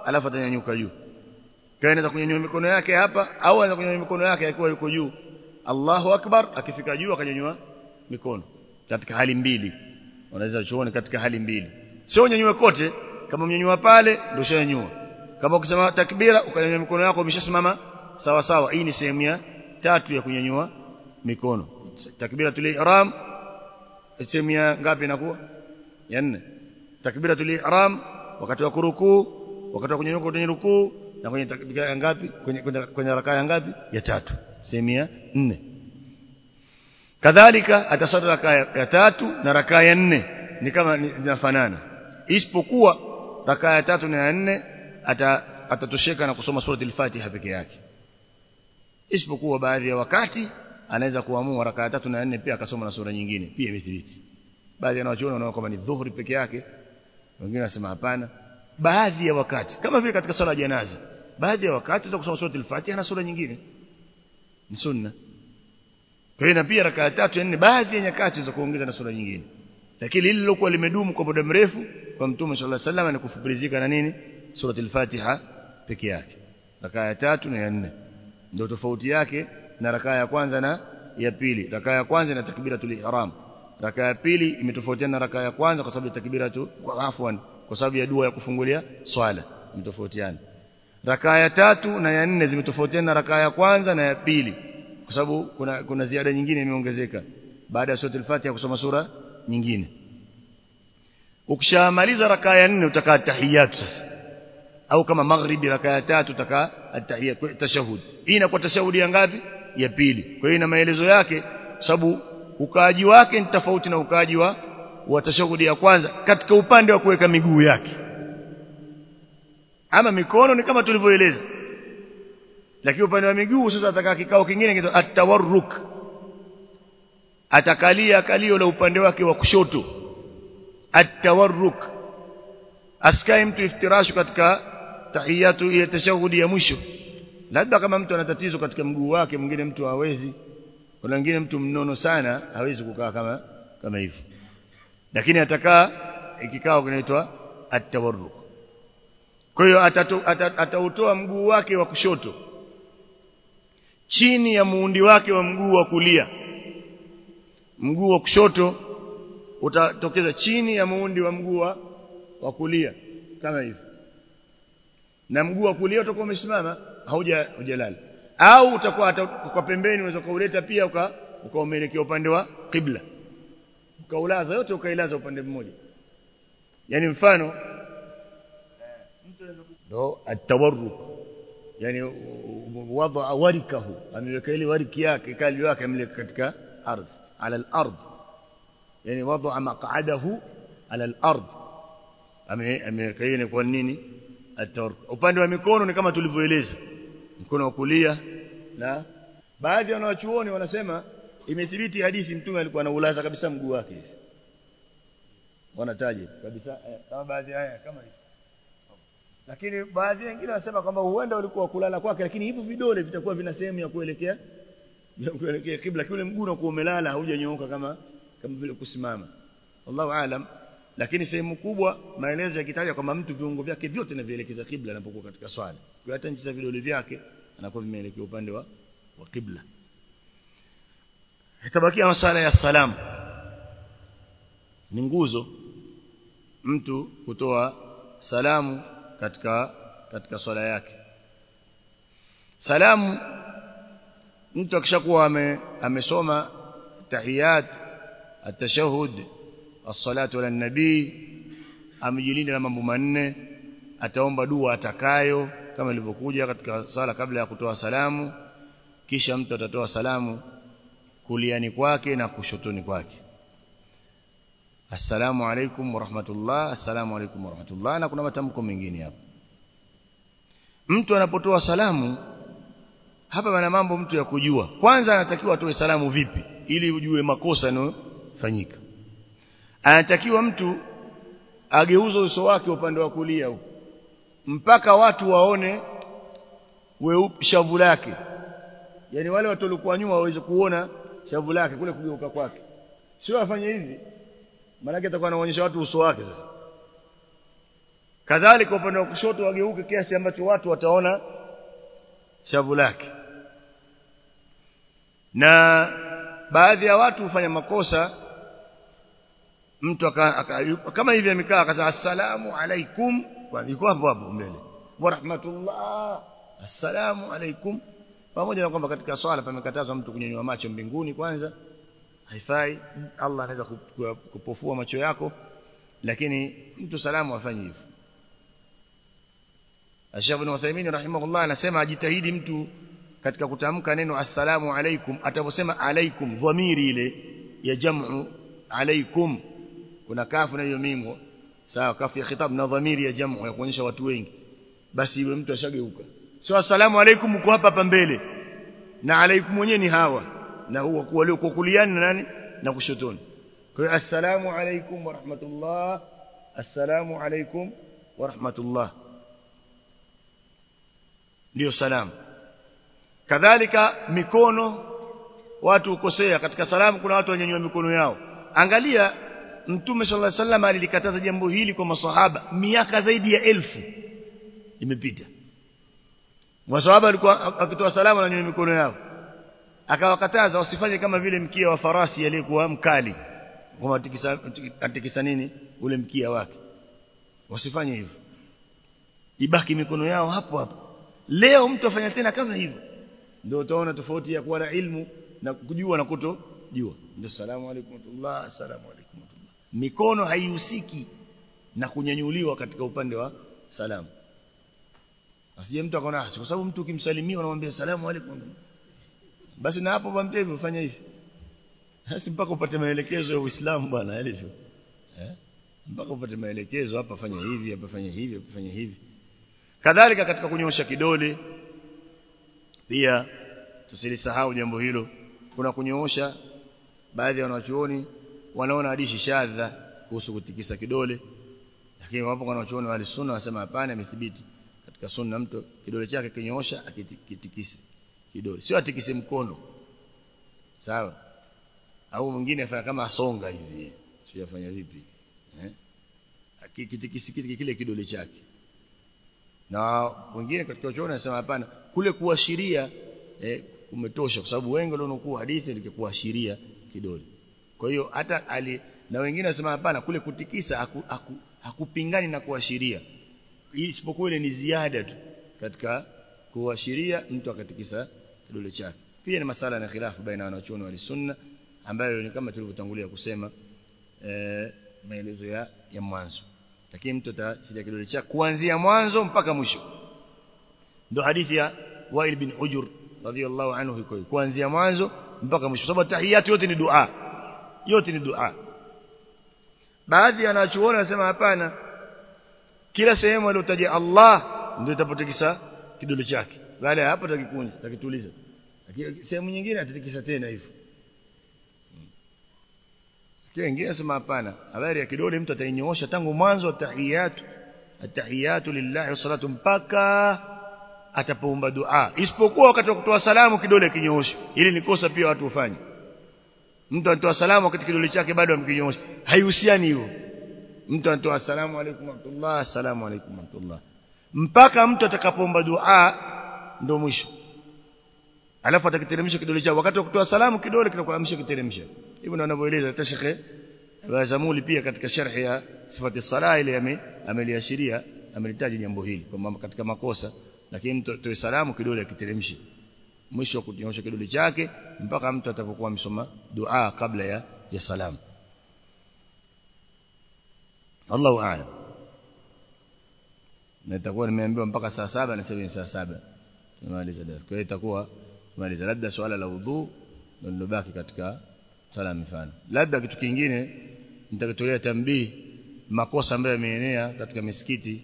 alafu atanyanyuka juu kwa anaweza kunyanyua mikono yake hapa au anaweza kunyanyua mikono yake akiwa yuko juu Allahu akbar akifika juu akanyanyua mikono katika hali mbili unaweza chuone katika hali mbili sio unyanyue kote kama mnyanyua pale ndio ushanyanyua kama ukisema takbira ukanyanyua mikono yako umeshasimama sawa sawa. Hii ni sehemu ya tatu ya kunyanyua mikono. Takbiratul ihram sehemu ya ngapi inakuwa? Ya nne. Takbiratul ihram wakati wa kurukuu wakati wa kunyanyuka kwenye rukuu na kwenye takbira ya ngapi? Kwenye kwenye, rakaa ya ngapi? Ya tatu. Sehemu ya nne. Kadhalika ataswali rakaa ya tatu na rakaa ya nne ni kama zinafanana. Isipokuwa rakaa ya tatu na ya nne ata atatosheka na kusoma surati al-Fatiha peke yake isipokuwa baadhi ya wakati anaweza kuamua rakaa tatu na nne pia akasoma na sura nyingine pia imethibiti baadhi ya wanachuoni wanaona kwamba ni dhuhuri peke yake wengine wanasema hapana. Baadhi ya wakati kama vile katika swala ya janaza baadhi ya wakati utakusoma sura al-Fatiha na sura nyingine. Ni sunna. Kwa hiyo na pia rakaa tatu nne baadhi ya nyakati za kuongeza na sura nyingine. Lakini lile lilokuwa limedumu kwa muda mrefu kwa mtume sallallahu alaihi wasallam ni kufupilizika na nini? Sura al-Fatiha peke yake. Rakaa ya tatu na ya nne ndio tofauti yake na rakaa ya kwanza na ya pili. Rakaa ya kwanza na takbiratul ihram. Rakaa ya pili imetofautiana na rakaa ya kwanza kwa sababu ya takbiratu kwa afwan kwa sababu ya dua ya kufungulia swala. Imetofautiana. Rakaa ya tatu na ya nne zimetofautiana na rakaa ya kwanza na ya pili kwa sababu kuna kuna ziada nyingine imeongezeka baada ya suratul fatiha kusoma sura nyingine. Ukishamaliza rakaa ya nne utakaa tahiyatu sasa au kama maghribi raka ya tatu taka tashahud. Hii inakuwa tashahudi ya ngapi? Ya pili. Kwa hiyo ina maelezo yake sababu ukaaji wake ni tofauti na ukaaji wa wa tashahudi ya kwanza katika upande wa kuweka miguu yake. Ama mikono ni kama tulivyoeleza. Lakini upande wa miguu sasa atakaa kikao kingine kinaitwa at-tawarruk. Atakalia kalio la upande wake wa kushoto. Atawarruk askai mtu iftirashu katika tahiyatu ya tashahudi ya mwisho. Labda kama mtu ana tatizo katika mguu wake mwingine mtu hawezi. Kuna mwingine mtu mnono sana hawezi kukaa kama kama hivi. Lakini atakaa ikikao kinaitwa at-tawarruk. Kwa hiyo atautoa mguu wake wa kushoto. Chini ya muundi wake wa mguu wa kulia. Mguu wa kushoto utatokeza chini ya muundi wa mguu wa kulia. Kama hivi na mguu wa kulia utakuwa umesimama hauja hujalala au utakuwa kwa pembeni unaweza kauleta pia uka ukaumelekea upande wa qibla. Ukaulaza yote ukailaza upande mmoja. Yani mfano ndo atawarruk yani wada warikahu. Ameweka ile wariki yake kali yake ameweka katika ardhi. Ala al-ard. Yani wada maq'adahu ala al-ard. Ameweka ile kwa nini atawarruk upande wa mikono ni kama tulivyoeleza. Mkono wa kulia na baadhi ya wanachuoni wanasema imethibiti hadithi mtume alikuwa anaulaza kabisa mguu wake wanataje kabisa eh, kama baadhi haya kama hivi. Lakini baadhi wengine wanasema kwamba huenda ulikuwa kulala kwake lakini hivyo vidole vitakuwa vina sehemu ya kuelekea ya kuelekea kibla. Kile mguu unakuwa umelala haujanyooka kama kama vile kusimama. Wallahu aalam lakini sehemu kubwa maelezo yakitaja kwamba mtu viungo vyake vyote vinavielekeza kibla anapokuwa katika swala. Kwa hata nchi za vidole vyake anakuwa vimeelekea upande wa wa kibla. Itabakia masala ya salamu. Ni nguzo mtu kutoa salamu katika katika swala yake. Salamu mtu akishakuwa ame, amesoma tahiyat at-tashahhud as-salatu ala nabii amejilinda na mambo manne ataomba dua atakayo kama ilivyokuja katika sala kabla ya kutoa salamu kisha mtu atatoa salamu kuliani kwake na kushotoni kwake. Assalamu alaikum warahmatullah assalamu alaikum warahmatullah na kuna matamko mengine hapo. Mtu anapotoa salamu hapa pana mambo mtu ya kujua. Kwanza anatakiwa atoe salamu vipi ili ujue makosa yanayofanyika anatakiwa mtu ageuze uso wake upande wa kulia huko mpaka watu waone weupe shavu lake. Yani wale watu walikuwa nyuma waweze kuona shavu lake kule kugeuka kwake. Sio afanye hivi maana atakuwa anaonyesha watu uso wake sasa. Kadhalika upande wa kushoto wageuke kiasi ambacho watu wataona shavu lake. Na baadhi ya watu hufanya makosa mtu kama hivi amekaa akasema assalamu alaikum yuko hapo hapo mbele wa rahmatullah assalamu alaikum pamoja na kwamba katika swala pamekatazwa mtu kunyanyua macho mbinguni kwanza haifai Allah anaweza kupofua macho yako lakini mtu salamu afanye hivyo Sheikh Ibn Uthaymeen rahimahullah anasema ajitahidi mtu katika kutamka neno assalamu alaikum ataposema alaikum dhamiri ile ya jam'u alaikum kuna kafu na hiyo mimu sawa kafu ya khitab na dhamiri ya jam'u ya kuonyesha watu wengi. Basi iwe mtu ashageuka. So asalamu alaykum uko hapa hapa mbele. Na alaykum mwenyewe ni hawa. Na huwa walio kuliani na nani? Na kushotoni. Kwa hiyo assalamu alaykum wa rahmatullah. Assalamu alaykum wa rahmatullah. Ndio salamu. Kadhalika mikono. Watu ukosea katika salamu kuna watu wanyanyua mikono yao. Angalia mtume sallallahu alaihi wasallam alilikataza jambo hili kwa masahaba miaka zaidi ya elfu. Imepita. Masahaba alikuwa akitoa salamu ananyanyua mikono yao. Akawakataza wasifanye kama vile mkia wa farasi aliyekuwa mkali. Kwa atikisa, nini? Ule mkia wake. Wasifanye hivyo. Ibaki mikono yao hapo hapo. Leo mtu afanya tena kama hivyo. Ndio utaona tofauti ya kuwa na ilmu na kujua na kutojua. Ndio salamu alaykum wa rahmatullah salamu alaykum mikono haihusiki na kunyanyuliwa katika upande wa salamu asije mtu akaona kwa sababu mtu ukimsalimia unamwambia salamu alaykum. Basi na hapo mwambie hivyo fanya hivi. Basi mpaka upate maelekezo ya Uislamu bwana alivyo eh? Mpaka upate maelekezo hapa fanya hivi hapa fanya hivi hapa fanya hivi. Kadhalika katika kunyosha kidole pia tusilisahau jambo hilo. Kuna kunyoosha baadhi ya wanachuoni wanaona hadithi shadha kuhusu kutikisa kidole lakini wapo wanachuoni wale sunna wasema hapana imethibiti katika sunna mtu kidole chake kinyoosha akitikise kidole. Sio atikise mkono. Sawa? Au mwingine afanya kama asonga hivi. Sio afanya vipi? Eh? Akitikisi kile kidole chake. Na wengine katika chuoni wanasema hapana kule kuashiria eh, umetosha kwa sababu wengi walionukuu hadithi ni kuashiria kidole kwa hiyo hata ali na wengine wasema hapana kule kutikisa haku, haku, hakupingani na kuashiria. Isipokuwa ile ni ziada tu katika kuashiria mtu akatikisa kidole chake. Pia ni masala na khilafu baina ya wanachuoni wa sunna ambayo ni kama tulivyotangulia kusema e, maelezo ya, ya mwanzo. Lakini mtu atashiria kidole chake kuanzia mwanzo mpaka mwisho. Ndio hadithi ya Wail bin Ujur radhiallahu anhu kuanzia mwanzo mpaka mwisho. Sababu tahiyatu yote ni dua yote ni dua. Baadhi ya wanasema hapana. Kila sehemu aliyotaja Allah ndio itapotikisa kidole chake. Baada ya hapo takikunja takituliza sehemu nyingine atatikisa tena hivyo. Kile wengine nasema hapana. Habari ya kidole mtu atainyoosha tangu mwanzo tahiyatu atahiyatu lillahi wassalatu mpaka atapoomba dua. Isipokuwa wakati wa kutoa salamu kidole kinyoosha ili ni kosa pia watu ufanye mtu anatoa salamu wakati kidole chake bado amkinyoosha haihusiani hiyo. Mtu anatoa asalamu alaykum warahmatullah salamu alaykum warahmatullah mpaka mtu atakapoomba dua ndo mwisho. Alafu atakiteremsha kidole chake. Wakati wa kutoa salamu kidole kinakuamsha kiteremsha. Hivyo ndio anavyoeleza hata Bazamuli pia katika sharhi ya sifati sala ile ameliashiria amelitaja jambo hili kwamba katika makosa. Lakini mtu toe salamu kidole akiteremshe mwisho kunyosha kidole chake mpaka mtu atakapokuwa amesoma dua kabla ya ya salamu Allahu a'lam. Na itakuwa nimeambiwa mpaka saa saba na ni saa saba. Tumaliza darasa. Kwa hiyo itakuwa tumaliza labda swala la udhu ndio lilobaki katika sala mifano. Labda kitu kingine nitakitolea tambii makosa ambayo yameenea katika misikiti.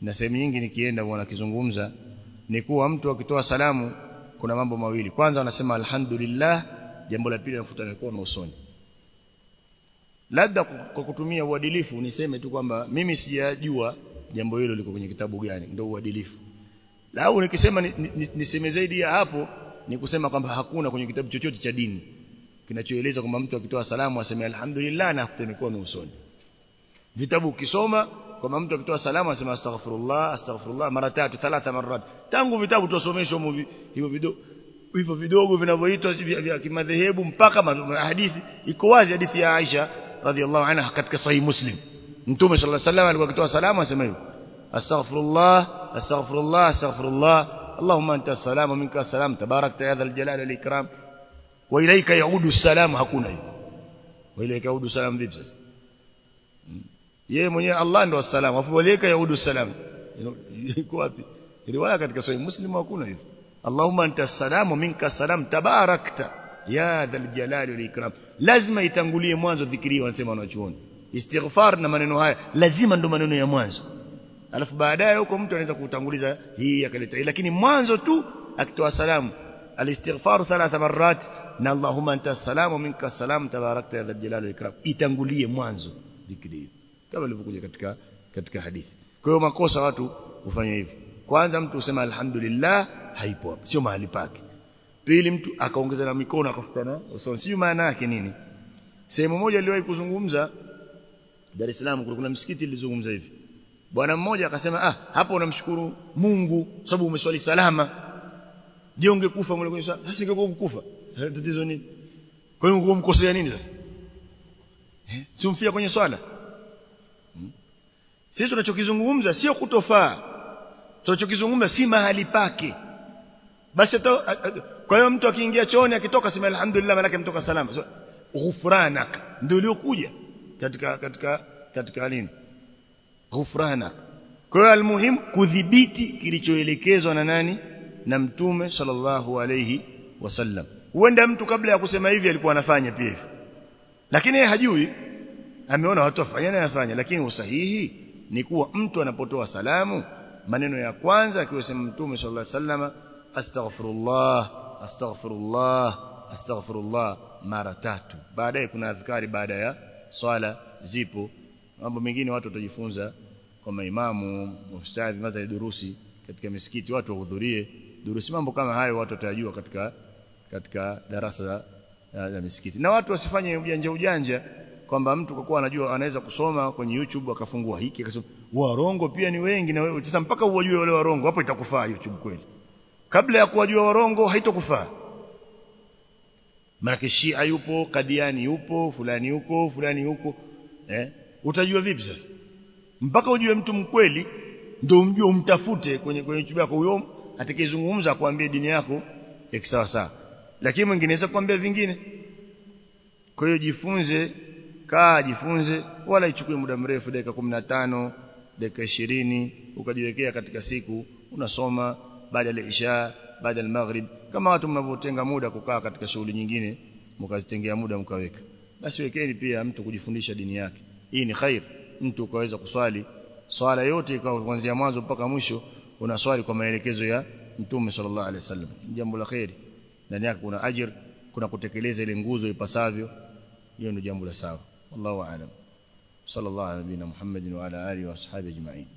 Na sehemu nyingi nikienda huwa nakizungumza ni kuwa mtu akitoa salamu kuna mambo mawili. Kwanza wanasema alhamdulillah jambo la pili anafuta mikono usoni. Labda kwa kutumia uadilifu niseme tu kwamba mimi sijajua jambo hilo liko kwenye kitabu gani ndio uadilifu. Lau nikisema niseme zaidi ya hapo ni kusema kwamba hakuna kwenye kitabu chochote cha dini kinachoeleza kwamba mtu akitoa salamu aseme alhamdulillah na afute mikono usoni. Vitabu ukisoma kwamba mtu akitoa salamu asema astaghfirullah astaghfirullah mara tatu thalatha marat tangu vitabu tusomeshwa hivyo vidogo hivyo vidogo vinavyoitwa vya kimadhehebu mpaka hadithi iko wazi hadithi ya Aisha radhiallahu anha katika sahih muslim mtume sallallahu alaihi wasallam alikuwa akitoa salamu asema hivyo astaghfirullah astaghfirullah astaghfirullah wa minka salam tabarakta ya dhal jalali wal ikram wa ilayka yaudu salam hakuna hiyo ilayka yaudu salam vipi sasa yeye mwenyewe Allah ndo salamu afu ilayka yaudu salam iko wapi riwaya katika sahih muslim hakuna hivyo allahumma anta salam wa minka salam tabarakta ya dhal jalali wal ikram lazima itangulie mwanzo dhikri wanasema wanachuoni istighfar na maneno haya lazima ndo maneno ya mwanzo alafu baadaye huko mtu anaweza kutanguliza hii akaleta lakini mwanzo tu akitoa salamu thalatha marat na allahumma anta salamu minka salam tabarakta ya dhal jalali wal ikram itangulie mwanzo dhikri kama ilivyokuja katika katika hadithi. Kwa hiyo makosa watu hufanya hivi. Kwanza mtu usema alhamdulillah haipo hapo. Sio mahali pake. Pili mtu akaongeza na mikono akafutana usoni. Sio maana yake nini. Sehemu moja aliwahi kuzungumza Dar es Salaam kuna msikiti ilizungumza hivi. Bwana mmoja akasema ah hapo unamshukuru Mungu sababu umeswali salama. Je ungekufa mwele kwenye sasa ingekuwa ukufa tatizo nini? Kwa hiyo ungekuwa mkosea nini sasa? Eh simfia kwenye swala? Sisi tunachokizungumza sio kutofaa. Tunachokizungumza si mahali pake. Basi kwa hiyo mtu akiingia chooni akitoka sema alhamdulillah malaki mtoka salama. So, ghufranak ndio uliokuja katika katika katika nini? Ghufranak. Kwa hiyo almuhim kudhibiti kilichoelekezwa na nani? Na mtume sallallahu alayhi wasallam. Huenda mtu kabla ya kusema hivi alikuwa anafanya pia lakini yeye hajui. Ameona watu wafanya na yafanya lakini usahihi ni kuwa mtu anapotoa salamu maneno ya kwanza akiwasema mtume sallallahu alaihi astaghfirullah astaghfirullah astaghfirullah mara tatu. Baadaye kuna adhkari baada ya swala zipo. Mambo mengine watu watajifunza kwa maimamu ustadhi madhali durusi katika misikiti watu wahudhurie durusi. Mambo kama hayo watu watajua katika katika darasa za misikiti. Na watu wasifanye ujanja ujanja kwamba mtu kwa kuwa anajua anaweza kusoma kwenye YouTube akafungua hiki akasema warongo pia ni wengi na wewe. Sasa mpaka uwajue wale warongo hapo itakufaa YouTube kweli. Kabla ya kuwajua warongo haitokufaa. Maana Shia yupo Kadiani yupo fulani yuko fulani yuko. Eh? Utajua vipi sasa? Mpaka ujue mtu mkweli ndio umjue umtafute kwenye kwenye YouTube yako. Huyo atakayezungumza akwambie dini yako ya kisawa sawa lakini mwingine anaweza kuambia vingine. Kwa hiyo jifunze kaa jifunze wala ichukue muda mrefu dakika 15 dakika 20 ukajiwekea katika siku unasoma baada ya isha baada ya maghrib. Kama watu mnavyotenga muda kukaa katika shughuli nyingine mkazitengea muda mkaweka. Basi wekeni pia mtu kujifundisha dini yake. Hii ni khair mtu ukaweza kuswali. Swala yote ikawa kuanzia mwanzo mpaka mwisho unaswali kwa maelekezo ya mtume sallallahu alaihi wasallam. Jambo la khair. Ndani yake kuna ajir kuna kutekeleza ile nguzo ipasavyo. Hiyo ndio jambo la sawa wallahu a'lam sallallahu ala nabina muhammadin wa ala alihi wa ashabihi ajma'in